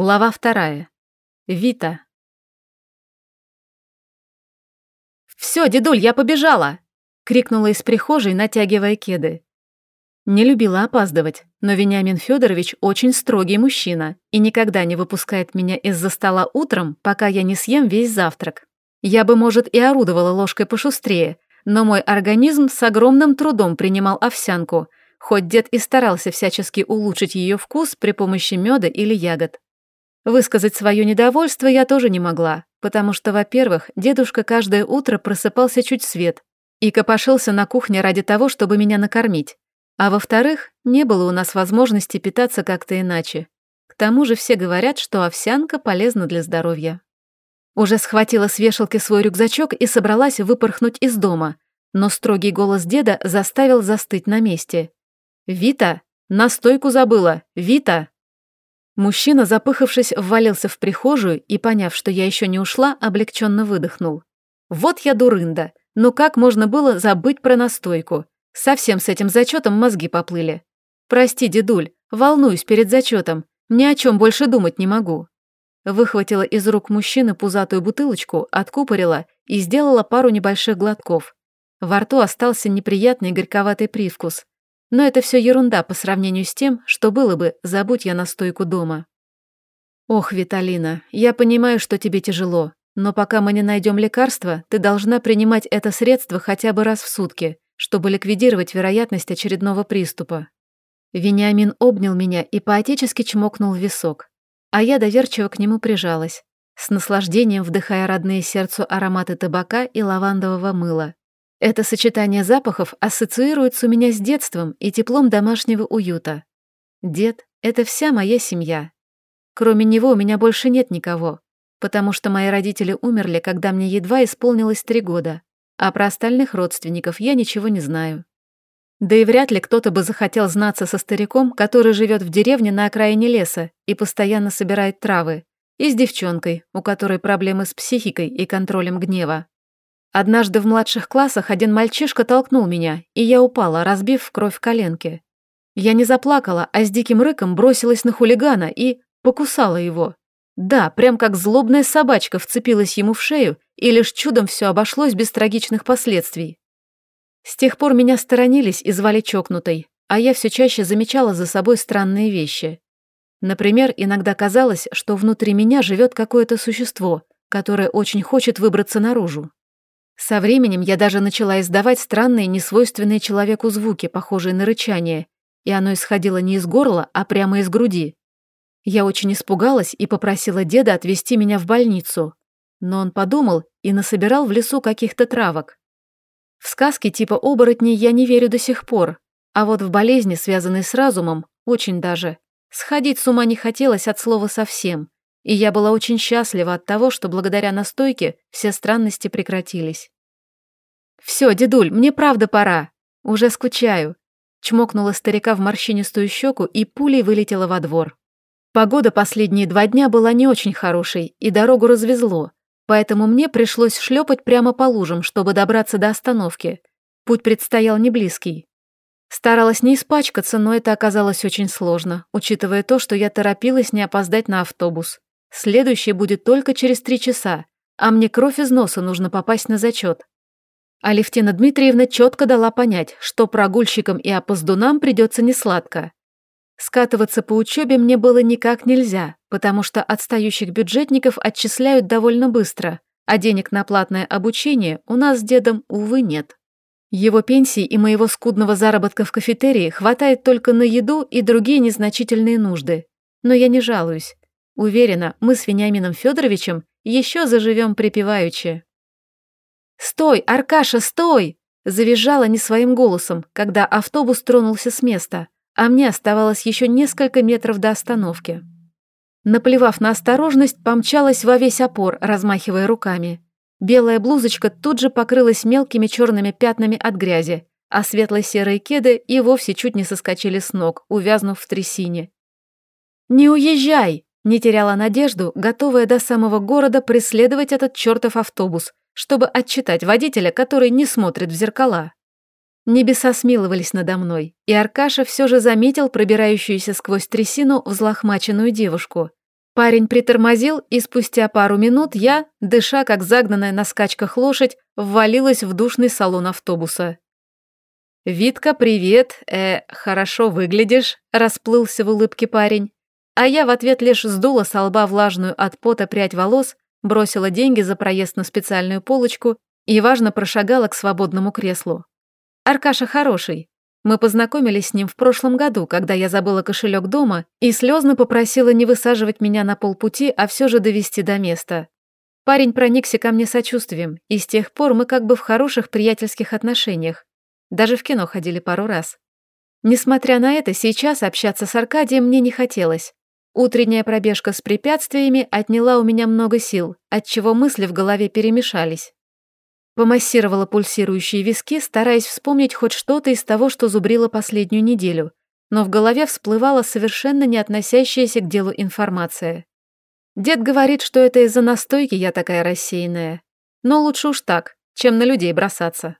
Глава вторая. Вита. «Все, дедуль, я побежала!» — крикнула из прихожей, натягивая кеды. Не любила опаздывать, но Вениамин Федорович очень строгий мужчина и никогда не выпускает меня из-за стола утром, пока я не съем весь завтрак. Я бы, может, и орудовала ложкой пошустрее, но мой организм с огромным трудом принимал овсянку, хоть дед и старался всячески улучшить ее вкус при помощи меда или ягод. Высказать свое недовольство я тоже не могла, потому что, во-первых, дедушка каждое утро просыпался чуть свет и копошился на кухне ради того, чтобы меня накормить. А во-вторых, не было у нас возможности питаться как-то иначе. К тому же все говорят, что овсянка полезна для здоровья. Уже схватила с вешалки свой рюкзачок и собралась выпорхнуть из дома, но строгий голос деда заставил застыть на месте. «Вита! На стойку забыла! Вита!» Мужчина, запыхавшись, ввалился в прихожую и, поняв, что я еще не ушла, облегченно выдохнул. Вот я дурында. Но как можно было забыть про настойку? Совсем с этим зачетом мозги поплыли. Прости, дедуль, волнуюсь перед зачетом. Ни о чем больше думать не могу. Выхватила из рук мужчины пузатую бутылочку, откупорила и сделала пару небольших глотков. Во рту остался неприятный горьковатый привкус. Но это все ерунда по сравнению с тем, что было бы, забудь я настойку дома. Ох, Виталина, я понимаю, что тебе тяжело, но пока мы не найдем лекарства, ты должна принимать это средство хотя бы раз в сутки, чтобы ликвидировать вероятность очередного приступа. Вениамин обнял меня и поотечески чмокнул в висок, а я доверчиво к нему прижалась, с наслаждением вдыхая родные сердцу ароматы табака и лавандового мыла. Это сочетание запахов ассоциируется у меня с детством и теплом домашнего уюта. Дед — это вся моя семья. Кроме него у меня больше нет никого, потому что мои родители умерли, когда мне едва исполнилось три года, а про остальных родственников я ничего не знаю. Да и вряд ли кто-то бы захотел знаться со стариком, который живет в деревне на окраине леса и постоянно собирает травы, и с девчонкой, у которой проблемы с психикой и контролем гнева. Однажды в младших классах один мальчишка толкнул меня, и я упала, разбив в кровь коленки. Я не заплакала, а с диким рыком бросилась на хулигана и покусала его. Да, прям как злобная собачка вцепилась ему в шею, и лишь чудом все обошлось без трагичных последствий. С тех пор меня сторонились и звали чокнутой, а я все чаще замечала за собой странные вещи. Например, иногда казалось, что внутри меня живет какое-то существо, которое очень хочет выбраться наружу. Со временем я даже начала издавать странные, несвойственные человеку звуки, похожие на рычание, и оно исходило не из горла, а прямо из груди. Я очень испугалась и попросила деда отвезти меня в больницу. Но он подумал и насобирал в лесу каких-то травок. В сказки типа оборотней я не верю до сих пор, а вот в болезни, связанной с разумом, очень даже. Сходить с ума не хотелось от слова совсем и я была очень счастлива от того, что благодаря настойке все странности прекратились. «Все, дедуль, мне правда пора. Уже скучаю», — чмокнула старика в морщинистую щеку и пулей вылетела во двор. Погода последние два дня была не очень хорошей, и дорогу развезло, поэтому мне пришлось шлепать прямо по лужам, чтобы добраться до остановки. Путь предстоял не близкий. Старалась не испачкаться, но это оказалось очень сложно, учитывая то, что я торопилась не опоздать на автобус. Следующий будет только через три часа, а мне кровь из носа нужно попасть на зачет. Алевтина Дмитриевна четко дала понять, что прогульщикам и опоздунам придется несладко. Скатываться по учебе мне было никак нельзя, потому что отстающих бюджетников отчисляют довольно быстро, а денег на платное обучение у нас с дедом, увы, нет. Его пенсии и моего скудного заработка в кафетерии хватает только на еду и другие незначительные нужды. Но я не жалуюсь. Уверена, мы с Вениамином Федоровичем еще заживем припеваючи. «Стой, Аркаша, стой!» Завизжала не своим голосом, когда автобус тронулся с места, а мне оставалось еще несколько метров до остановки. Наплевав на осторожность, помчалась во весь опор, размахивая руками. Белая блузочка тут же покрылась мелкими черными пятнами от грязи, а светло-серые кеды и вовсе чуть не соскочили с ног, увязнув в трясине. «Не уезжай!» Не теряла надежду, готовая до самого города преследовать этот чертов автобус, чтобы отчитать водителя, который не смотрит в зеркала. Небеса смиловались надо мной, и Аркаша все же заметил пробирающуюся сквозь трясину взлохмаченную девушку. Парень притормозил, и спустя пару минут я, дыша как загнанная на скачках лошадь, ввалилась в душный салон автобуса. «Витка, привет, э, хорошо выглядишь», — расплылся в улыбке парень. А я в ответ лишь сдула с лба влажную от пота прядь волос, бросила деньги за проезд на специальную полочку и, важно, прошагала к свободному креслу. Аркаша хороший, мы познакомились с ним в прошлом году, когда я забыла кошелек дома и слезно попросила не высаживать меня на полпути, а все же довести до места. Парень проникся ко мне сочувствием, и с тех пор мы как бы в хороших приятельских отношениях. Даже в кино ходили пару раз. Несмотря на это, сейчас общаться с Аркадием мне не хотелось. Утренняя пробежка с препятствиями отняла у меня много сил, отчего мысли в голове перемешались. Помассировала пульсирующие виски, стараясь вспомнить хоть что-то из того, что зубрила последнюю неделю, но в голове всплывала совершенно не относящаяся к делу информация. Дед говорит, что это из-за настойки я такая рассеянная. Но лучше уж так, чем на людей бросаться.